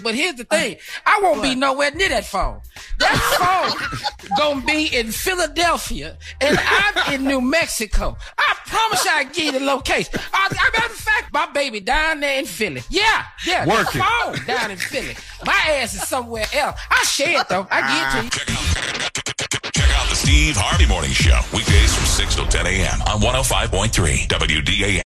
But here's the thing, I won't what? be nowhere near that phone. That phone gonna be in Philadelphia, and I'm in New Mexico. I promise you, I give you the location. I, I matter of fact, my baby down there in Philly. Yeah, yeah, Working. phone down in Philly. My ass is somewhere else. I share it though. I get to you. Check out the Steve Harvey Morning Show weekdays from six till ten a.m. on one hundred oh five point three WDAS.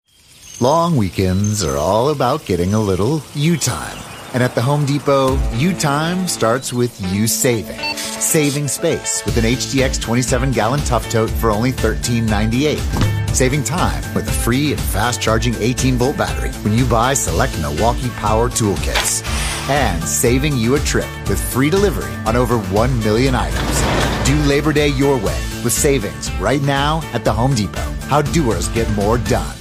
Long weekends are all about getting a little you time. And at the Home Depot, you time starts with you saving. Saving space with an HDX 27 gallon tough tote for only $13.98. Saving time with a free and fast charging 18 volt battery when you buy select Milwaukee Power toolkits. And saving you a trip with free delivery on over 1 million items. Do Labor Day your way with savings right now at the Home Depot. How doers get more done.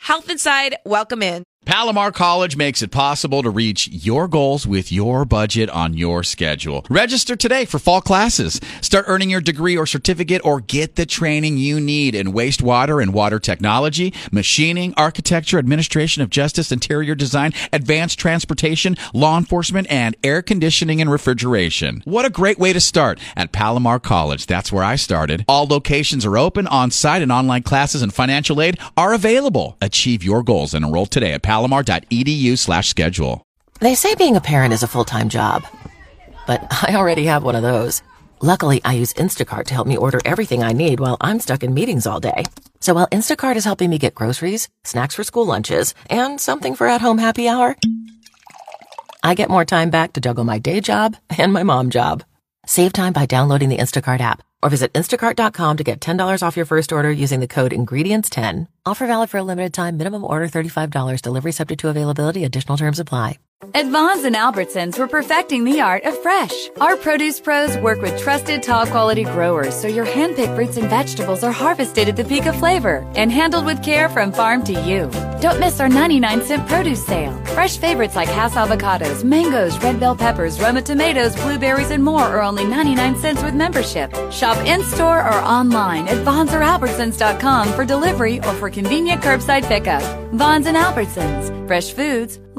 Health Inside, welcome in. Palomar College makes it possible to reach your goals with your budget on your schedule. Register today for fall classes. Start earning your degree or certificate or get the training you need in wastewater and water technology, machining, architecture, administration of justice, interior design, advanced transportation, law enforcement, and air conditioning and refrigeration. What a great way to start at Palomar College. That's where I started. All locations are open, on site, and online classes and financial aid are available. Achieve your goals and enroll today at palomar.edu slash schedule. They say being a parent is a full-time job, but I already have one of those. Luckily, I use Instacart to help me order everything I need while I'm stuck in meetings all day. So while Instacart is helping me get groceries, snacks for school lunches, and something for at-home happy hour, I get more time back to juggle my day job and my mom job. Save time by downloading the Instacart app or visit instacart.com to get $10 off your first order using the code INGREDIENTS10. Offer valid for a limited time. Minimum order $35. Delivery subject to availability. Additional terms apply. At Vons and Albertsons, we're perfecting the art of fresh. Our produce pros work with trusted top quality growers so your hand-picked fruits and vegetables are harvested at the peak of flavor and handled with care from farm to you. Don't miss our 99 cent produce sale. Fresh favorites like Hass avocados, mangoes, red bell peppers, Roma tomatoes, blueberries, and more are only 99 cents with membership. Shop in-store or online at vonsoralbertsons.com for delivery or for convenient curbside pickup. Vons and Albertsons. Fresh foods,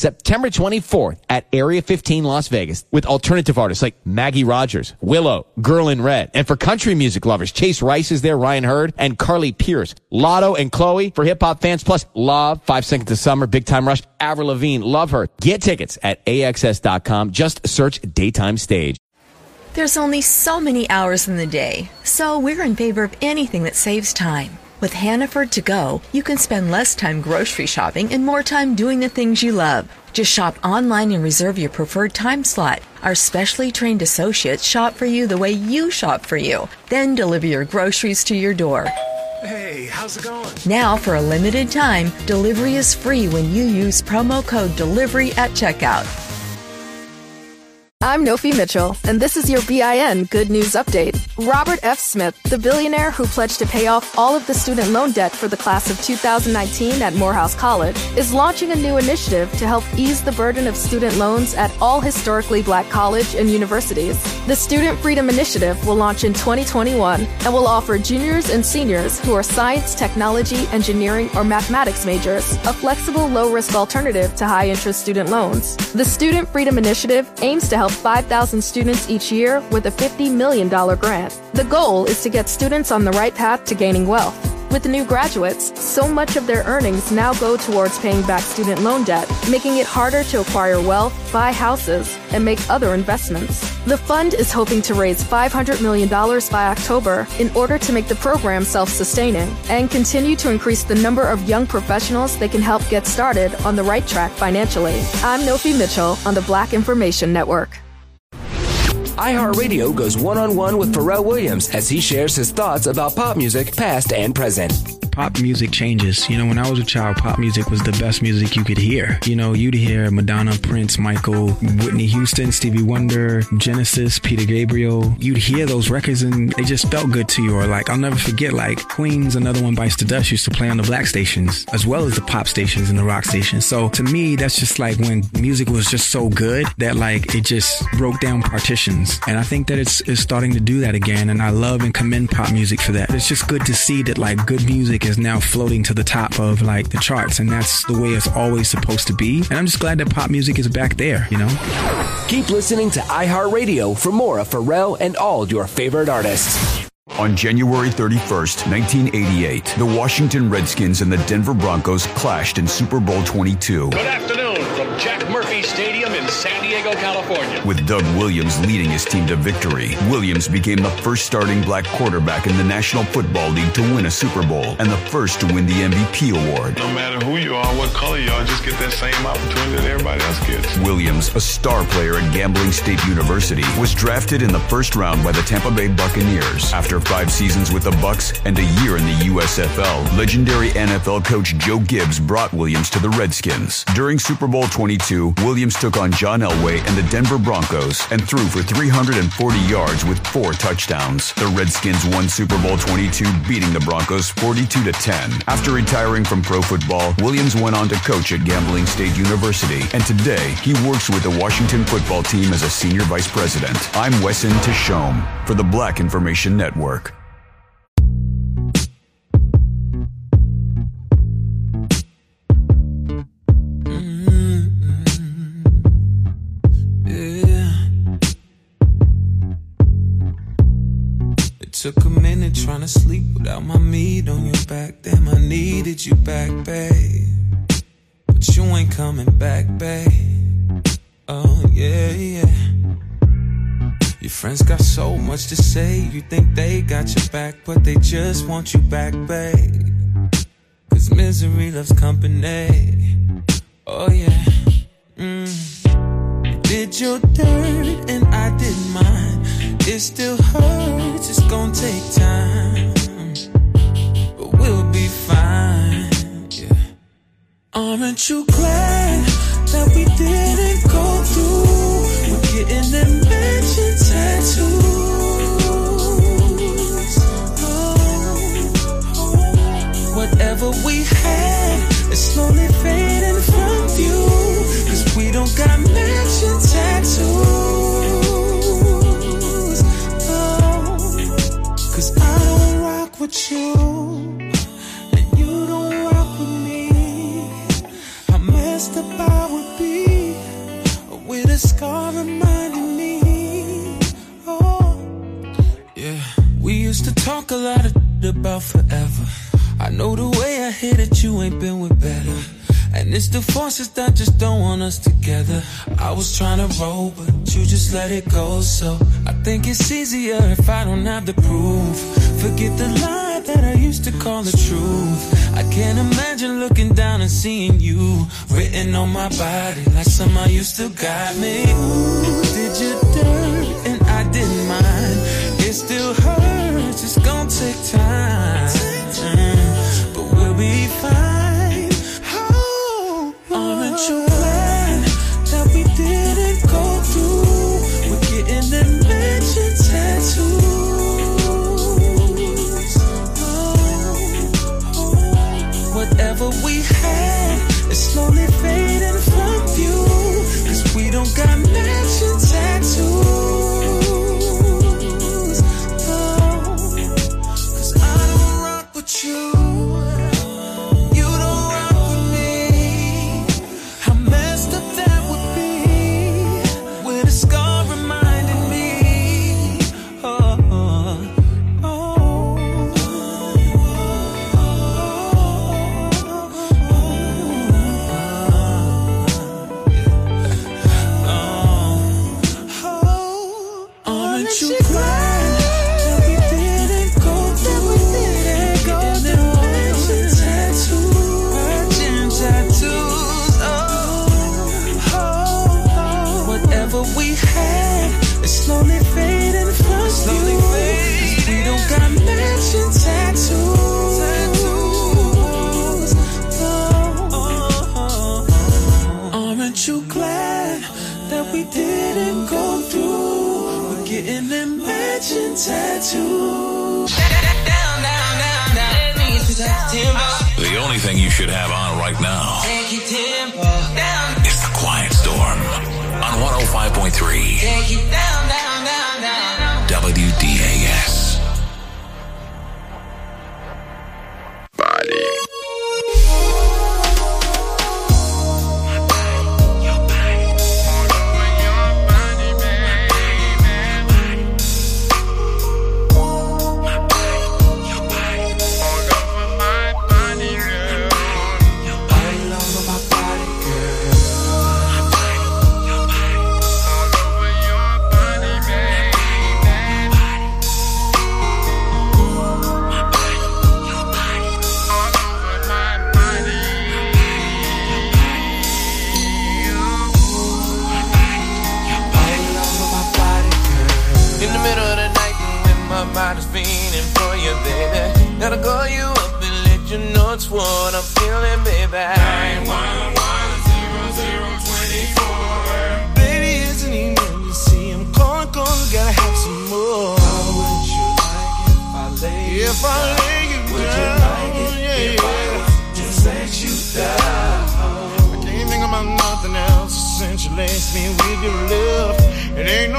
September 24th at Area 15 Las Vegas with alternative artists like Maggie Rogers, Willow, Girl in Red. And for country music lovers, Chase Rice is there, Ryan Hurd, and Carly Pearce. Latto and Chloe for hip hop fans, plus Love, Five Seconds of Summer, Big Time Rush, Avril Lavigne, Love Her. Get tickets at AXS.com. Just search Daytime Stage. There's only so many hours in the day, so we're in favor of anything that saves time. With Hannaford to go, you can spend less time grocery shopping and more time doing the things you love. Just shop online and reserve your preferred time slot. Our specially trained associates shop for you the way you shop for you, then deliver your groceries to your door. Hey, how's it going? Now, for a limited time, delivery is free when you use promo code DELIVERY at checkout. I'm Nofi Mitchell, and this is your BIN Good News Update. Robert F. Smith, the billionaire who pledged to pay off all of the student loan debt for the class of 2019 at Morehouse College, is launching a new initiative to help ease the burden of student loans at all historically black college and universities. The Student Freedom Initiative will launch in 2021 and will offer juniors and seniors who are science, technology, engineering, or mathematics majors a flexible, low risk alternative to high interest student loans. The Student Freedom Initiative aims to help 5,000 students each year with a $50 million grant. The goal is to get students on the right path to gaining wealth. With new graduates, so much of their earnings now go towards paying back student loan debt, making it harder to acquire wealth, buy houses, and make other investments. The fund is hoping to raise $500 million by October in order to make the program self sustaining and continue to increase the number of young professionals they can help get started on the right track financially. I'm Nofi Mitchell on the Black Information Network. iHeartRadio goes one on one with Pharrell Williams as he shares his thoughts about pop music, past and present pop music changes. You know, when I was a child, pop music was the best music you could hear. You know, you'd hear Madonna, Prince, Michael, Whitney Houston, Stevie Wonder, Genesis, Peter Gabriel. You'd hear those records and it just felt good to you. Or like, I'll never forget, like Queen's Another One Bites the Dust used to play on the black stations as well as the pop stations and the rock stations. So to me, that's just like when music was just so good that like it just broke down partitions. And I think that it's, it's starting to do that again. And I love and commend pop music for that. It's just good to see that like good music is now floating to the top of like the charts. And that's the way it's always supposed to be. And I'm just glad that pop music is back there, you know? Keep listening to iHeartRadio for more of Pharrell and all your favorite artists. On January 31st, 1988, the Washington Redskins and the Denver Broncos clashed in Super Bowl 22. Good afternoon from Jack Murphy Stadium in San Diego, California. With Doug Williams leading his team to victory, Williams became the first starting black quarterback in the National Football League to win a Super Bowl and the first to win the MVP award. No matter who you are, what color you are, just get that same opportunity that everybody else gets. Williams, a star player at Grambling State University, was drafted in the first round by the Tampa Bay Buccaneers. After five seasons with the Bucs and a year in the USFL, legendary NFL coach Joe Gibbs brought Williams to the Redskins. During Super Bowl 22, Williams took on John Elway and the Denver Broncos and threw for 340 yards with four touchdowns. The Redskins won Super Bowl 22, beating the Broncos 42 to 10. After retiring from pro football, Williams went on to coach at Grambling State University, and today he works with the Washington football team as a senior vice president. I'm Wesson Tishome for the Black Information Network. Took a minute trying to sleep without my meat on your back. Damn, I needed you back, babe. But you ain't coming back, babe. Oh, yeah, yeah. Your friends got so much to say. You think they got your back, but they just want you back, babe. Cause misery loves company. Oh, yeah. Mm. You did your dirt and I did mine. It still hurts, it's gonna take time. But we'll be fine, yeah. Aren't you glad that we didn't go through with getting them mansion tattoos? Oh, whatever we had is slowly fading from view. Cause we don't got mansion tattoos. I was trying to roll, but you just let it go. So I think it's easier if I don't have the proof. Forget the lie that I used to call the truth. I can't imagine looking down and seeing you written on my body like somehow you still got me. Ooh, did you dirt and I didn't mind. It still hurts, it's gonna take time. But we'll be fine. Oh, aren't you didn't go through. With getting the mansion tattoo? Oh, oh, oh. whatever we had is slowly fading thing you should have on right now is the Quiet Storm on 105.3 WDAS. Mind is fiending for you, baby. Gotta call you up and let you know it's what I'm feeling, baby. 911 Baby, it's an emergency. I'm calling I gotta have some more. How would you like if I lay you down? Would you like it yeah, if I just let you down? I can't think about nothing else since you laced me with your love. It ain't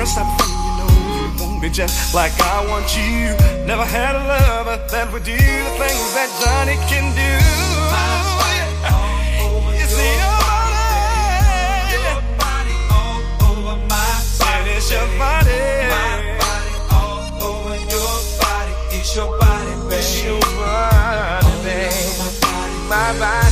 girl, stop running, you know you want me just like I want you. Never had a lover that would do the things that Johnny can do. It's your body. Your body all over my body. It's your body. My body all over your body. Your body, baby. It's your body, baby. My body.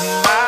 My,